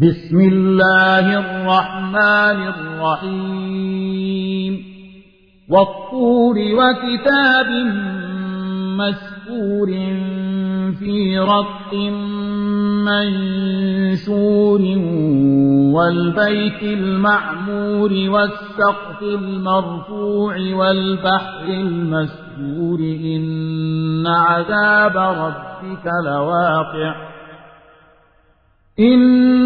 بسم الله الرحمن الرحيم. والطور وكتاب مسكور في رق منشور والبيت المعمور والسقف المرفوع والبحر المسكور إن عذاب ربك لواقع. إن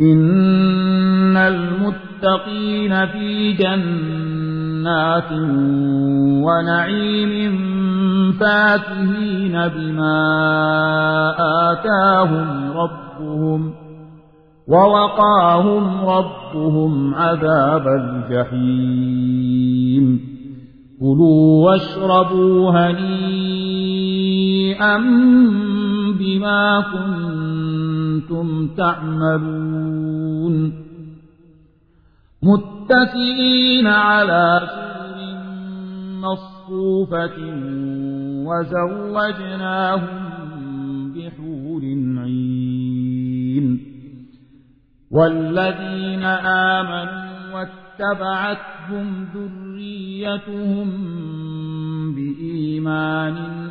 إن المتقين في جنات ونعيم فاكهين بما آتاهم ربهم ووقاهم ربهم عذاب الجحيم كلوا واشربوا هنيئا بما كنتم تعملون متكئين على سور مصفوفة وزوجناهم بحور عين. والذين آمنوا واتبعتهم ذريتهم بإيمان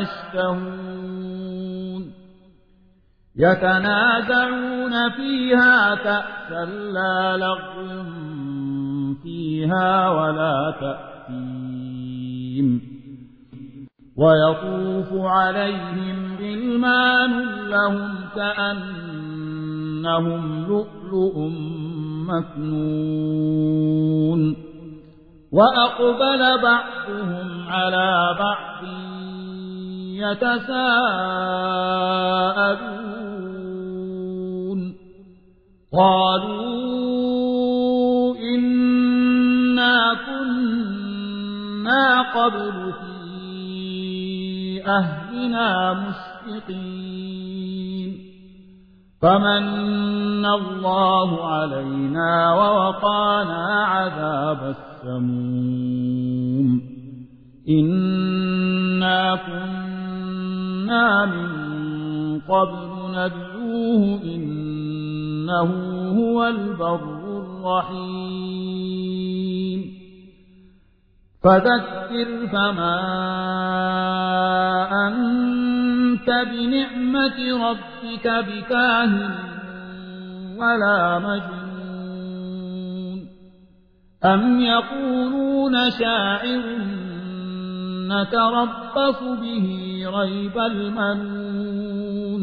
يشتهون. يتنازعون فيها كأسا لا لغو فيها ولا تأثيم. ويطوف عليهم غلمان لهم كأنهم لؤلؤ مكنون. وأقبل بعضهم على بعض يتساءلون. قالوا إنا كنا قبل في أهلنا مشفقين فمن الله علينا ووقانا عذاب السموم. إنا كنا من قبل ندعوه إنه هو البر الرحيم فذكر فما أنت بنعمة ربك بكاهن ولا مجنون أم يقولون شاعر نتربص به ريب المنون.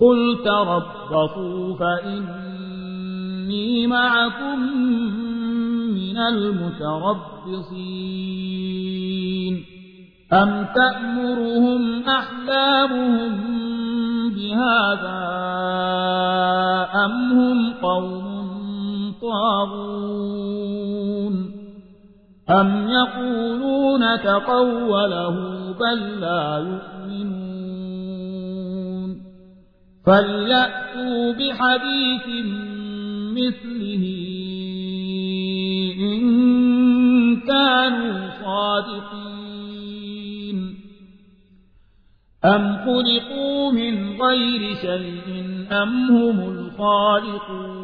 قل تربصوا فإني معكم من المتربصين. أم تأمرهم أحلامهم بهذا أم هم قوم طاغون؟ أم يقولون تقوله بل لا يؤمنون فليأتوا بحديث مثله إن كانوا صادقين أم خلقوا من غير شيء أم هم الخالقون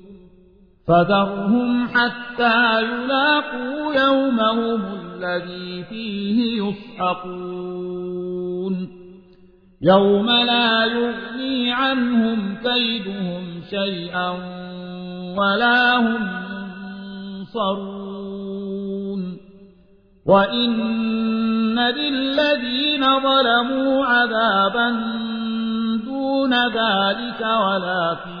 فذرهم حتى يلاقوا يومهم الذي فيه يصحقون. يوم لا يغني عنهم كيدهم شيئا ولا هم ينصرون. وإن للذين ظلموا عذابا دون ذلك ولكن